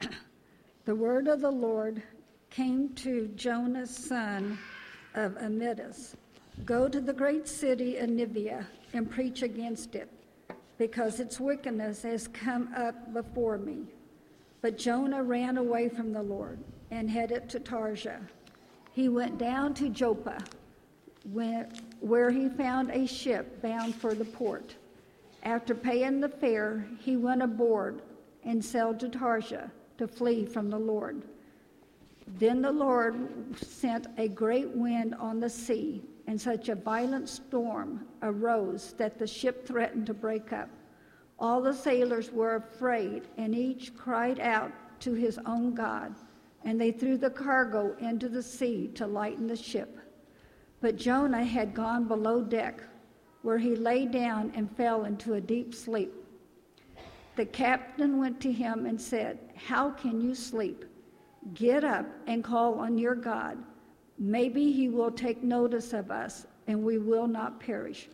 The word of the Lord came to Jonah, son of Amittai Go to the great city of Nineveh and preach against it, because its wickedness has come up before me. But Jonah ran away from the Lord and headed to Tarshish. He went down to Joppa, where he found a ship bound for the port. After paying the fare, he went aboard and sailed to Tarshish to flee from the Lord. Then the Lord sent a great wind on the sea, and such a violent storm arose that the ship threatened to break up. All the sailors were afraid, and each cried out to his own God, and they threw the cargo into the sea to lighten the ship. But Jonah had gone below deck, where he lay down and fell into a deep sleep. The captain went to him and said, How can you sleep? Get up and call on your God. Maybe he will take notice of us, and we will not perish.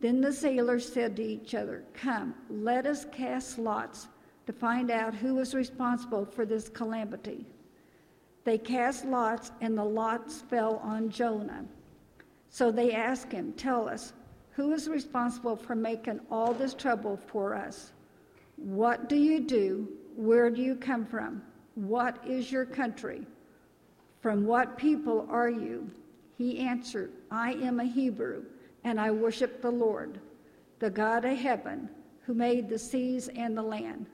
Then the sailors said to each other, Come, let us cast lots to find out who is responsible for this calamity. They cast lots, and the lots fell on Jonah. So they asked him, Tell us, who is responsible for making all this trouble for us? What do you do? Where do you come from? What is your country? From what people are you? He answered, I am a Hebrew, and I worship the Lord, the God of heaven, who made the seas and the land.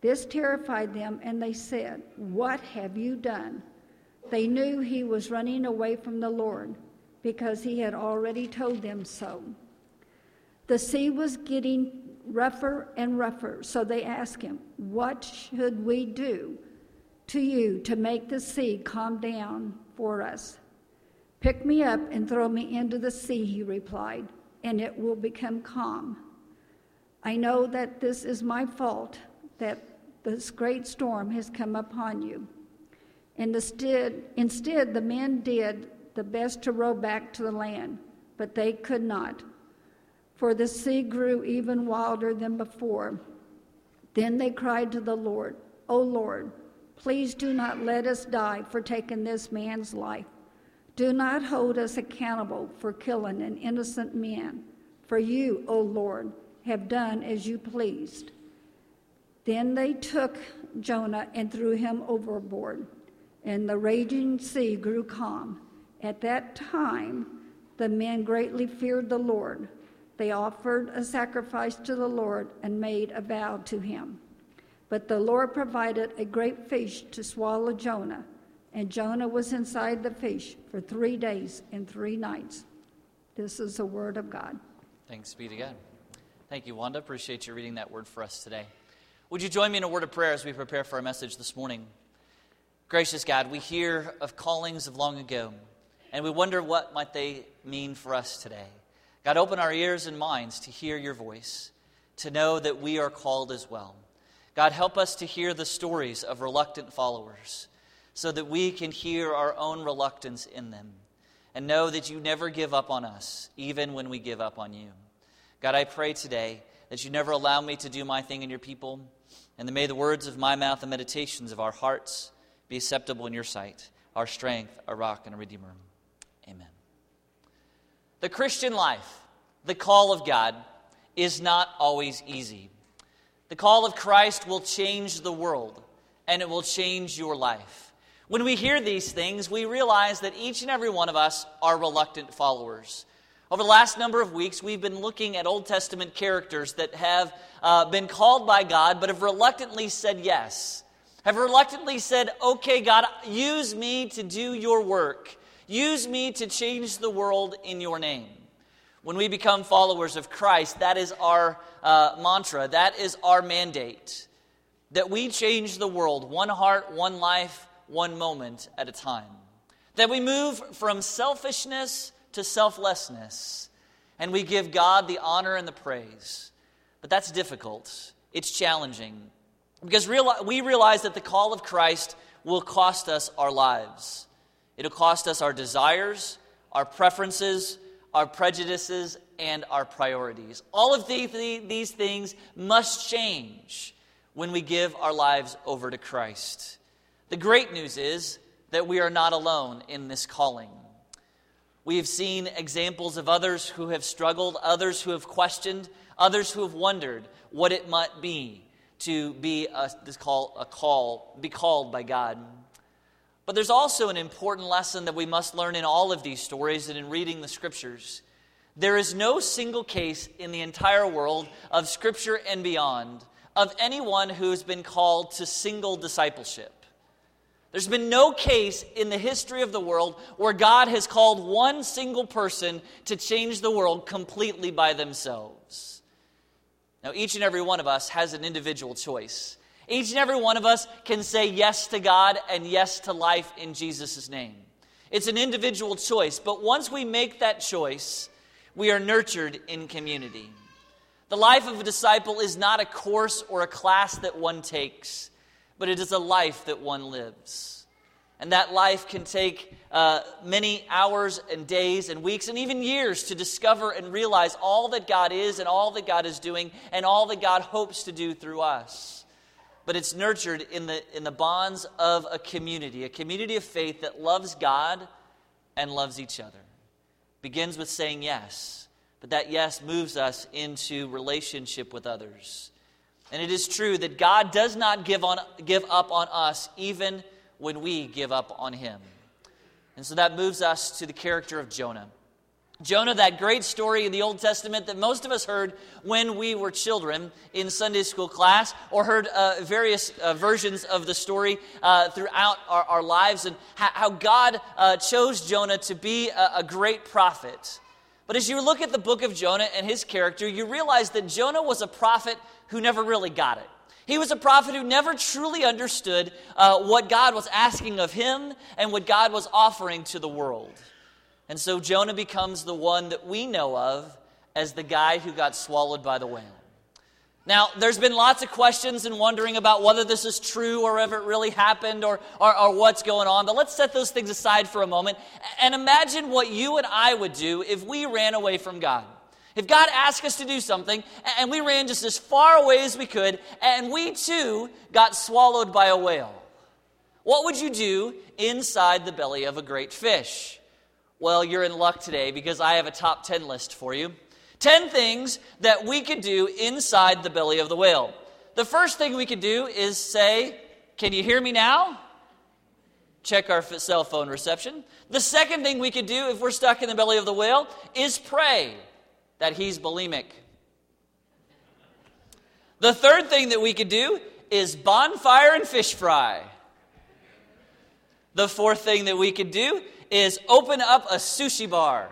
This terrified them, and they said, What have you done? They knew he was running away from the Lord because he had already told them so. The sea was getting rougher and rougher, so they asked him, What should we do to you to make the sea calm down for us? Pick me up and throw me into the sea, he replied, and it will become calm. I know that this is my fault, that this great storm has come upon you. And instead, instead, the men did the best to row back to the land, but they could not for the sea grew even wilder than before. Then they cried to the Lord, O Lord, please do not let us die for taking this man's life. Do not hold us accountable for killing an innocent man, for you, O Lord, have done as you pleased. Then they took Jonah and threw him overboard, and the raging sea grew calm. At that time, the men greatly feared the Lord they offered a sacrifice to the Lord and made a vow to him. But the Lord provided a great fish to swallow Jonah, and Jonah was inside the fish for three days and three nights. This is the word of God. Thanks be to God. Thank you, Wanda. Appreciate you reading that word for us today. Would you join me in a word of prayer as we prepare for our message this morning? Gracious God, we hear of callings of long ago, and we wonder what might they mean for us today. God, open our ears and minds to hear your voice, to know that we are called as well. God, help us to hear the stories of reluctant followers so that we can hear our own reluctance in them and know that you never give up on us, even when we give up on you. God, I pray today that you never allow me to do my thing in your people, and that may the words of my mouth and meditations of our hearts be acceptable in your sight, our strength, our rock, and a redeemer. The Christian life, the call of God, is not always easy. The call of Christ will change the world, and it will change your life. When we hear these things, we realize that each and every one of us are reluctant followers. Over the last number of weeks, we've been looking at Old Testament characters that have uh, been called by God but have reluctantly said yes. Have reluctantly said, okay, God, use me to do your work. Use me to change the world in your name. When we become followers of Christ, that is our uh, mantra, that is our mandate. That we change the world one heart, one life, one moment at a time. That we move from selfishness to selflessness, and we give God the honor and the praise. But that's difficult, it's challenging, because we realize that the call of Christ will cost us our lives. It'll cost us our desires, our preferences, our prejudices, and our priorities. All of these things must change. when we give our lives over to Christ. The great news is that we are not alone in this calling. We have seen examples of others who have struggled, others who have questioned, others who have wondered what it might be to be a, this call, a call, be called by God. But there's also an important lesson that we must learn in all of these stories and in reading the scriptures. There is no single case in the entire world of scripture and beyond of anyone who's been called to single discipleship. There's been no case in the history of the world where God has called one single person to change the world completely by themselves. Now, each and every one of us has an individual choice. Each and every one of us can say yes to God and yes to life in Jesus' name. It's an individual choice, but once we make that choice, we are nurtured in community. The life of a disciple is not a course or a class that one takes but it is a life that one lives. And that life can take uh, many hours and days and weeks and even years to discover and realize all that God is and all that God is doing and all that God hopes to do through us. But it's nurtured in the, in the bonds of a community, a community of faith that loves God and loves each other. Begins with saying yes, but that yes moves us into relationship with others. And it is true that God does not give, on, give up on us even when we give up on him. And so that moves us to the character of Jonah. Jonah, that great story in the Old Testament that most of us heard when we were children in Sunday school class, or heard uh, various uh, versions of the story uh, throughout our, our, lives, and how God uh, chose Jonah to be a, a great prophet. But as you look at the book of Jonah and his character, you realize that Jonah was a prophet who never really got it. He was a prophet who never truly understood uh, what God was asking of him and what God was offering to the world. And so Jonah becomes the one that we know of as the guy who got swallowed by the whale. Now, there's been lots of questions and wondering about whether this is true or if it really happened or, or, or, what's going on. But let's set those things aside for a moment and imagine what you and I would do if we ran away from God. If God asked us to do something and we ran just as far away as we could and we too got swallowed by a whale, what would you do inside the belly of a great fish? Well, you're in luck today because I have a top 10 list for you. 10 things that we could do inside the belly of the whale. The first thing we could do is say, Can you hear me now? Check our cell phone reception. The second thing we could do if we're stuck in the belly of the whale is pray that he's bulimic. The third thing that we could do is bonfire and fish fry. The fourth thing that we could do is open up a sushi bar.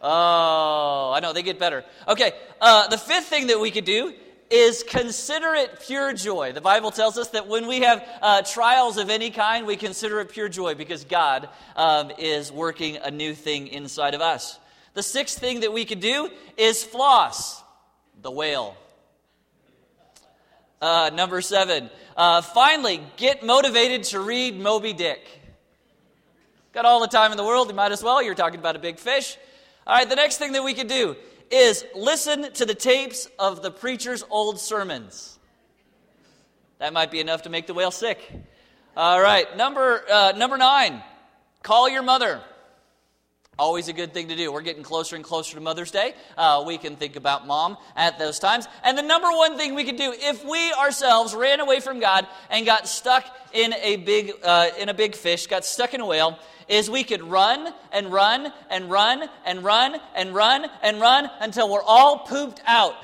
Oh, I know, they get better. Okay, uh, the fifth thing that we could do is consider it pure joy. The Bible tells us that when we have uh, trials of any kind, we consider it pure joy because God um, is working a new thing inside of us. The sixth thing that we could do is floss the whale. Uh, number seven, uh, finally, get motivated to read Moby Dick. Got all the time in the world, you might as well. You're talking about a big fish. All right, the next thing that we could do is listen to the tapes of the preacher's old sermons. That might be enough to make the whale sick. All right, number, uh, number nine, call your mother. Always a good thing to do. We're getting closer and closer to Mother's Day. Uh, we can think about mom at those times. And the number one thing we could do if we ourselves ran away from God and got stuck in a big uh, in a big fish, got stuck in a whale, is we could run and run and run and run and run and run until we're all pooped out.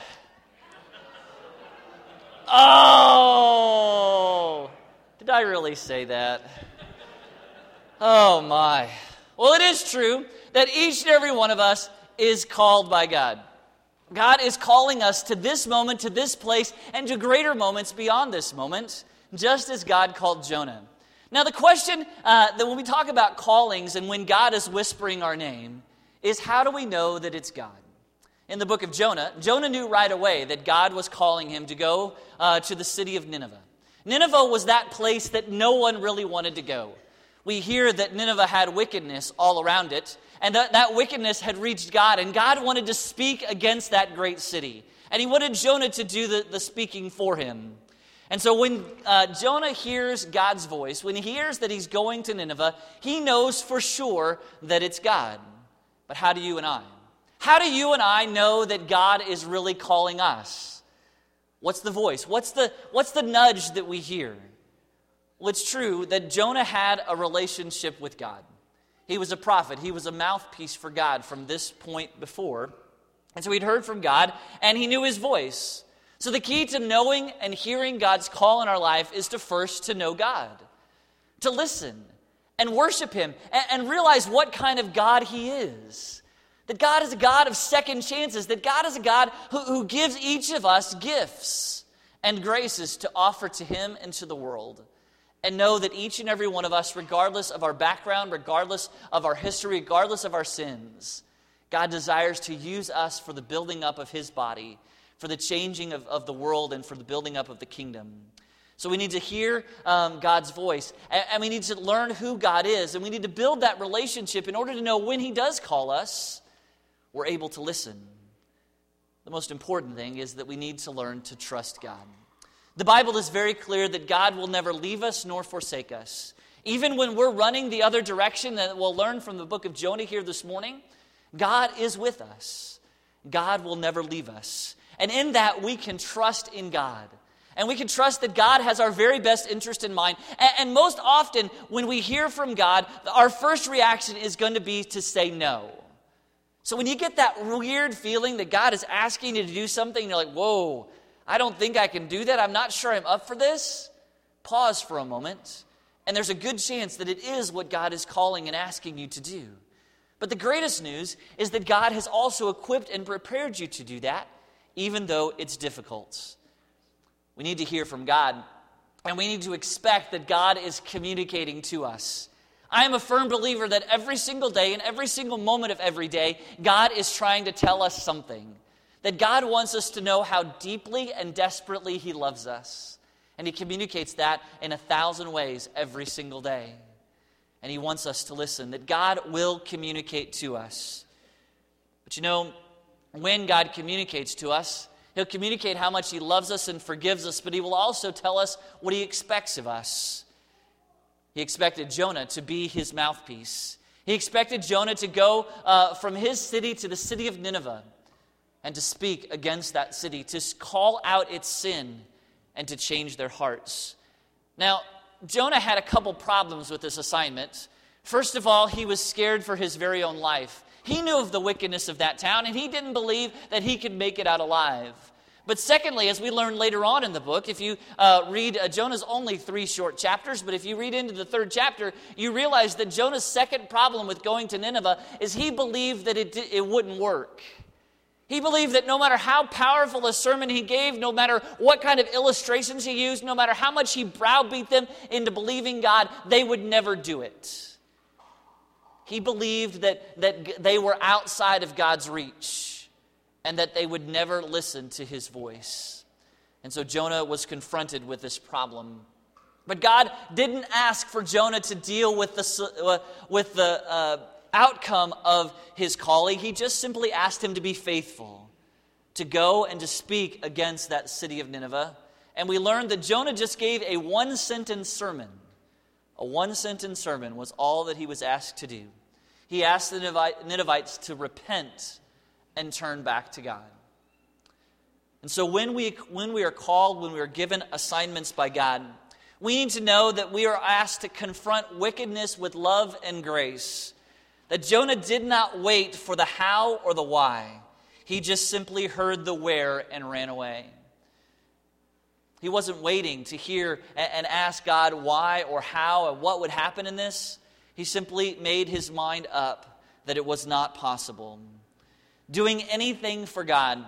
Oh, did I really say that? Oh my. Well, it is true that each and every one of us is called by God. God is calling us to this moment, to this place, and to greater moments beyond this moment, just as God called Jonah. Now, the question uh, that when we talk about callings and when God is whispering our name is how do we know that it's God? In the book of Jonah, Jonah knew right away that God was calling him to go uh, to the city of Nineveh. Nineveh was that place that no one really wanted to go. We hear that Nineveh had wickedness all around it, and that, that wickedness had reached God, and God wanted to speak against that great city. And he wanted Jonah to do the, the speaking for him. And so when uh, Jonah hears God's voice, when he hears that he's going to Nineveh, he knows for sure that it's God. But how do you and I? How do you and I know that God is really calling us? What's the voice? What's the, what's the nudge that we hear? Well, it's true that Jonah had a relationship with God. He was a prophet, he was a mouthpiece for God from this point before. And so he'd heard from God and he knew his voice. So the key to knowing and hearing God's call in our life is to first to know God, to listen and worship him and, and realize what kind of God he is. That God is a God of second chances, that God is a God who, who gives each of us gifts and graces to offer to him and to the world and know that each and every one of us, regardless of our background, regardless of our history, regardless of our sins, God desires to use us for the building up of His body, for the changing of, of the world, and for the building up of the kingdom. So we need to hear um, God's voice, and, and we need to learn who God is, and we need to build that relationship in order to know when He does call us, we're able to listen. The most important thing is that we need to learn to trust God. The Bible is very clear that God will never leave us nor forsake us. Even when we're running the other direction that we'll learn from the book of Jonah here this morning, God is with us. God will never leave us. And in that, we can trust in God. And we can trust that God has our very best interest in mind. And, most often, when we hear from God, our first reaction is going to be to say no. So when you get that weird feeling that God is asking you to do something, you're like, whoa, I don't think I can do that. I'm not sure I'm up for this. Pause for a moment. And there's a good chance that it is what God is calling and asking you to do. But the greatest news is that God has also equipped and prepared you to do that, even though it's difficult. We need to hear from God, and we need to expect that God is communicating to us. I am a firm believer that every single day, and every single moment of every day, God is trying to tell us something that God wants us to know how deeply and desperately He loves us. And He communicates that in a thousand ways every single day. And He wants us to listen, that God will communicate to us. But you know, when God communicates to us, He'll communicate how much He loves us and forgives us, but He will also tell us what He expects of us. He expected Jonah to be His mouthpiece. He expected Jonah to go uh, from his city to the city of Nineveh and to speak against that city, to call out its sin and to change their hearts. Now, Jonah had a couple problems with this assignment. First of all, he was scared for his very own life. He knew of the wickedness of that town, and he didn't believe that he could make it out alive. But secondly, as we learn later on in the book, if you uh, read uh, Jonah's only three short chapters, but if you read into the third chapter, you realize that Jonah's second problem with going to Nineveh is he believed that it, it wouldn't work. He believed that no matter how powerful a sermon he gave, no matter what kind of illustrations he used, no matter how much he browbeat them into believing God, they would never do it. He believed that, that they were outside of God's reach and that they would never listen to his voice. And so Jonah was confronted with this problem. But God didn't ask for Jonah to deal with the, uh, with the uh, outcome of his calling. He just simply asked him to be faithful, to go and to speak against that city of Nineveh. And we learned that Jonah just gave a one sentence sermon. A one sentence sermon was all that he was asked to do. He asked the Ninevites to repent and turn back to God. And so when we, when we are called, when we are given assignments by God, we need to know that we are asked to confront wickedness with love and grace that Jonah did not wait for the how or the why, he just simply heard the where and ran away. He wasn't waiting to hear and ask God why or how and what would happen in this. He simply made his mind up that it was not possible. Doing anything for God.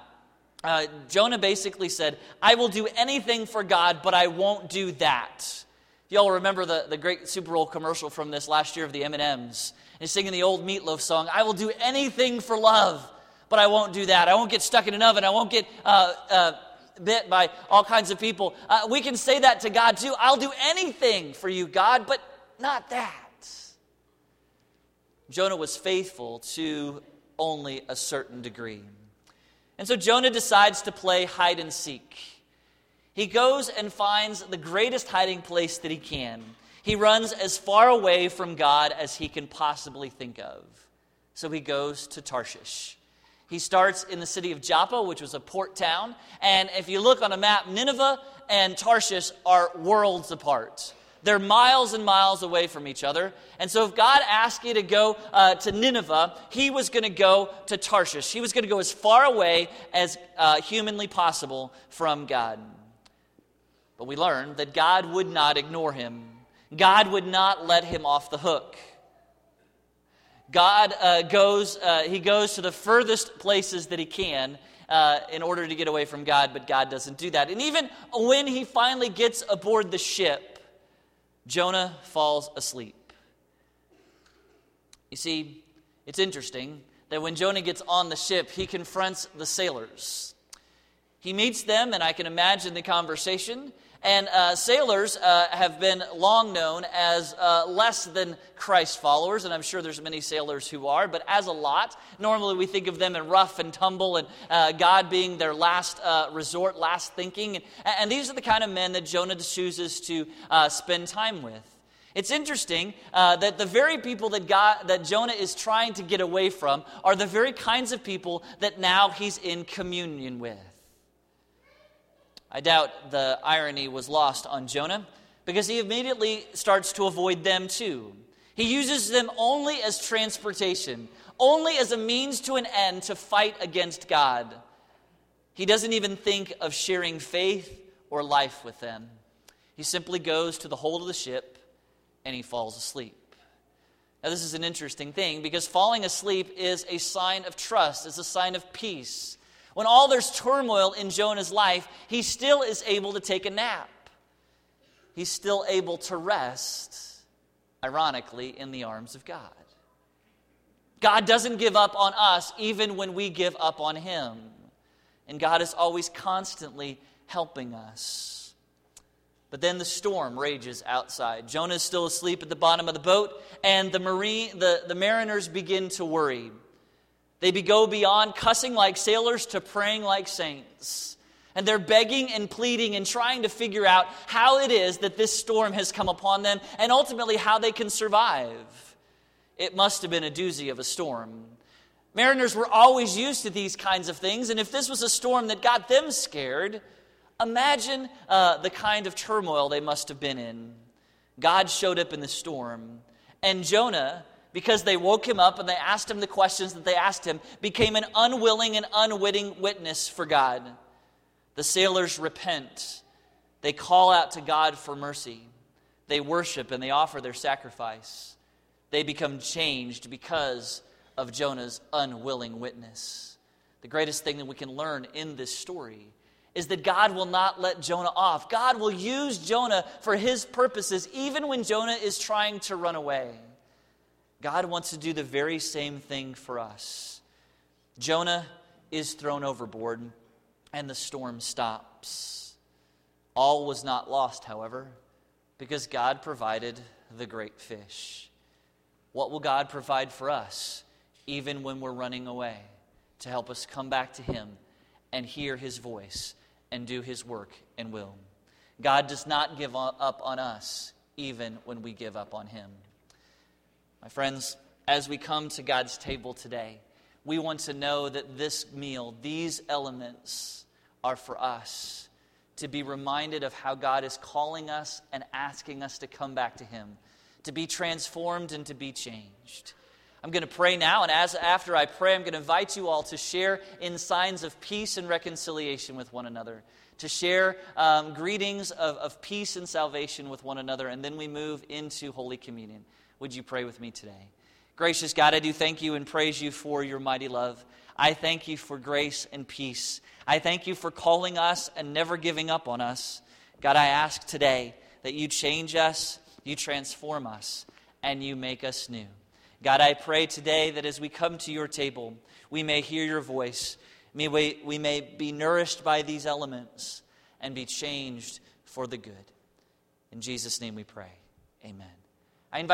Uh, Jonah basically said, I will do anything for God, but I won't do that. Y'all remember the, the great Super Bowl commercial from this last year of the M&Ms and singing the old Meat Loaf song, I will do anything for love, but I won't do that. I won't get stuck in an oven. I won't get uh, uh, bit by all kinds of people. Uh, we can say that to God too. I'll do anything for you, God, but not that. Jonah was faithful to only a certain degree. And so Jonah decides to play hide and seek. He goes and finds the greatest hiding place that he can. He runs as far away from God as he can possibly think of. So he goes to Tarshish. He starts in the city of Joppa, which was a port town. And if you look on a map, Nineveh and Tarshish are worlds apart. They're miles and miles away from each other. And so, if God asked you to go uh, to Nineveh, he was going to go to Tarshish. He was going to go as far away as uh, humanly possible from God. But we learned that God would not ignore him, God would not let him off the hook. God uh, goes, uh, he goes to the furthest places that he can uh, in order to get away from God, but God doesn't do that. And even when he finally gets aboard the ship, Jonah falls asleep. You see, it's interesting that when Jonah gets on the ship, he confronts the sailors. He meets them, and I can imagine the conversation. And uh, sailors uh, have been long known as uh, less than Christ followers, and I'm sure there's many sailors who are, but as a lot, normally we think of them in rough and tumble and uh, God being their last uh, resort, last thinking. And, and, these are the kind of men that Jonah chooses to uh, spend time with. It's interesting that the very people that, God, that Jonah is trying to get away from are the very kinds of people that now he's in communion with. I doubt the irony was lost on Jonah because he immediately starts to avoid them too. He uses them only as transportation, only as a means to an end to fight against God. He doesn't even think of sharing faith or life with them. He simply goes to the hold of the ship and he falls asleep. Now, this is an interesting thing because falling asleep is a sign of trust, it's a sign of peace. When all there's turmoil in Jonah's life, he still is able to take a nap. He's still able to rest, ironically, in the arms of God. God doesn't give up on us even when we give up on Him. And God is always constantly helping us. But then the storm rages outside. Jonah is still asleep at the bottom of the boat, and the, marine, the, the mariners begin to worry. They go beyond cussing like sailors to praying like saints. And they're begging and pleading and trying to figure out how it is that this storm has come upon them and ultimately how they can survive. It must have been a doozy of a storm. Mariners were always used to these kinds of things, and if this was a storm that got them scared, imagine uh, the kind of turmoil they must have been in. God showed up in the storm, and Jonah because they woke him up and they asked him the questions that they asked him, became an unwilling and unwitting witness for God. The sailors repent. They call out to God for mercy. They worship and they offer their sacrifice. They become changed because of Jonah's unwilling witness. The greatest thing that we can learn in this story is that God will not let Jonah off. God will use Jonah for his purposes, even when Jonah is trying to run away. God wants to do the very same thing for us. Jonah is thrown overboard, and the storm stops. All was not lost, however, because God provided the great fish. What will God provide for us, even when we're running away, to help us come back to Him and hear His voice and do His work and will? God does not give up on us, even when we give up on Him. My friends, as we come to God's table today, we want to know that this meal, these elements, are for us to be reminded of how God is calling us and asking us to come back to Him, to be transformed and to be changed. I'm going to pray now, and as after I pray, I'm going to invite you all to share in signs of peace and reconciliation with one another, to share um, greetings of, of peace and salvation with one another, and then we move into Holy Communion. Would you pray with me today? Gracious God, I do thank you and praise you for your mighty love. I thank you for grace and peace. I thank you for calling us and never giving up on us. God, I ask today that you change us, you transform us, and you make us new. God, I pray today that as we come to your table, we may hear your voice. May we, we may be nourished by these elements and be changed for the good. In Jesus' name we pray. Amen.